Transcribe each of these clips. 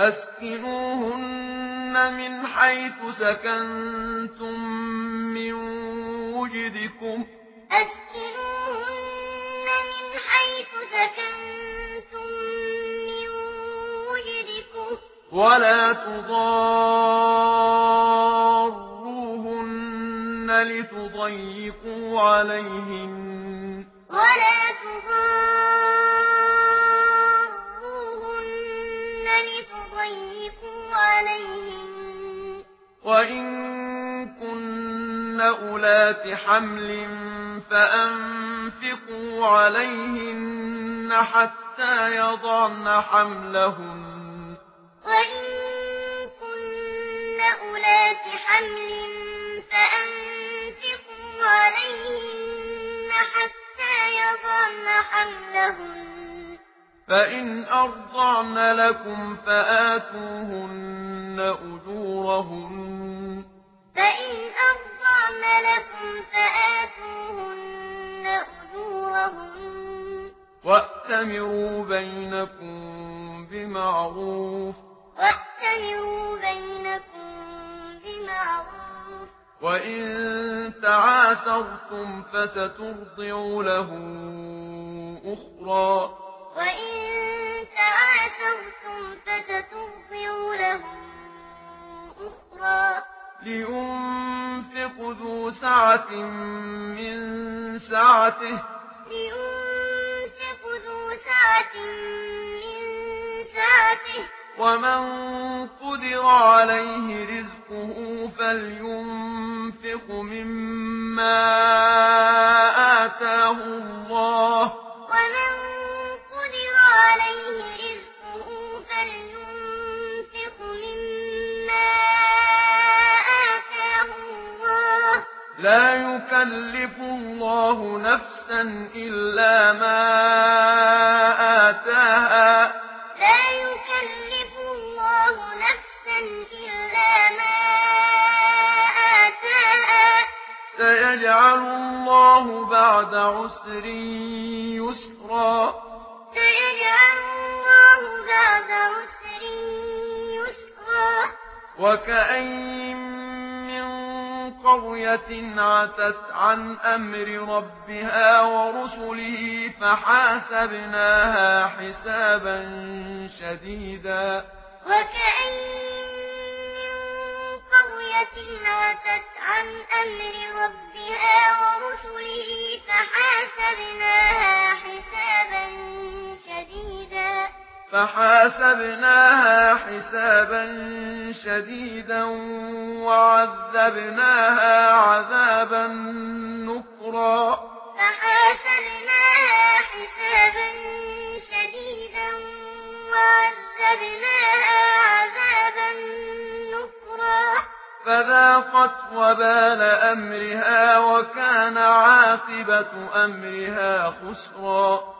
أسكنوهن من حيث سكنتم من وجدكم. أسكنوهن من حيث سكنتم من وجدكم. ولا تضاروهن لتضيقوا عليهم كن أولات حمل فأنفقوا عليهن حتى يضعن حملهن وإن كن أولات حمل فأنفقوا عليهن حتى يضعن حملهن فإن أرضعن لكم فآتوهن أجورهن فإن أرضعن أطعن لكم فآتوهن أجورهن وأتمروا بينكم بمعروف وأتمروا بينكم بمعروف وإن تعاسرتم فسترضع له أخرى وإن تعاسرتم فسترضع له أخرى لينفق ذو سعة من سعته لينفق ذو سعة من سعته ومن قدر عليه رزقه فلينفق مما لا يكلف الله نفسا إلا ما آتاها. لا يكلف الله نفسا إلا ما آتاها. سيجعل الله بعد عسر يسرا. سيجعل الله بعد عسر يسرا. وكأين قرية عتت عن أمر ربها ورسله فحاسبناها حسابا شديدا. وكأين من قرية عتت عن أمر ربها ورسله فحاسبناها حسابا شديدا. فحاسبناها حسابا شديدا وعذبناها عذابا نكرا. فحاسبناها حسابا شديدا وعذبناها عذابا نكرا. فذاقت وبال أمرها وكان عاقبة أمرها خسرا. فذاقت وبال أمرها وكان عاقبة أمرها خسرا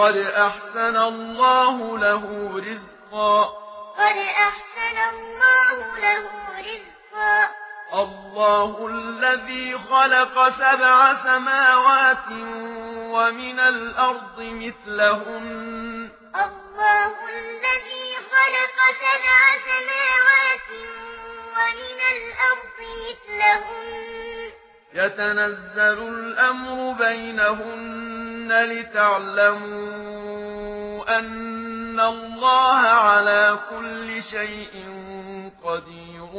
قد أحسن الله له رزقا. قد أحسن الله له رزقا. الله الذي خلق سبع سماوات ومن الأرض مثلهم الله الذي خلق سبع سماوات ومن الأرض مثلهم يتنزل الأمر بينهم لتعلموا أن الله على كل شيء قدير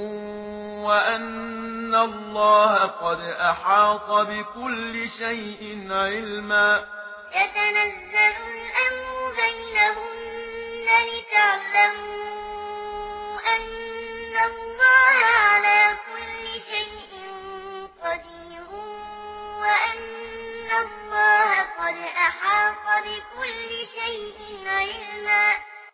وأن الله قد أحاط بكل شيء علما. يتنزل الأمر بَيْنَهُمْ لتعلموا أن الله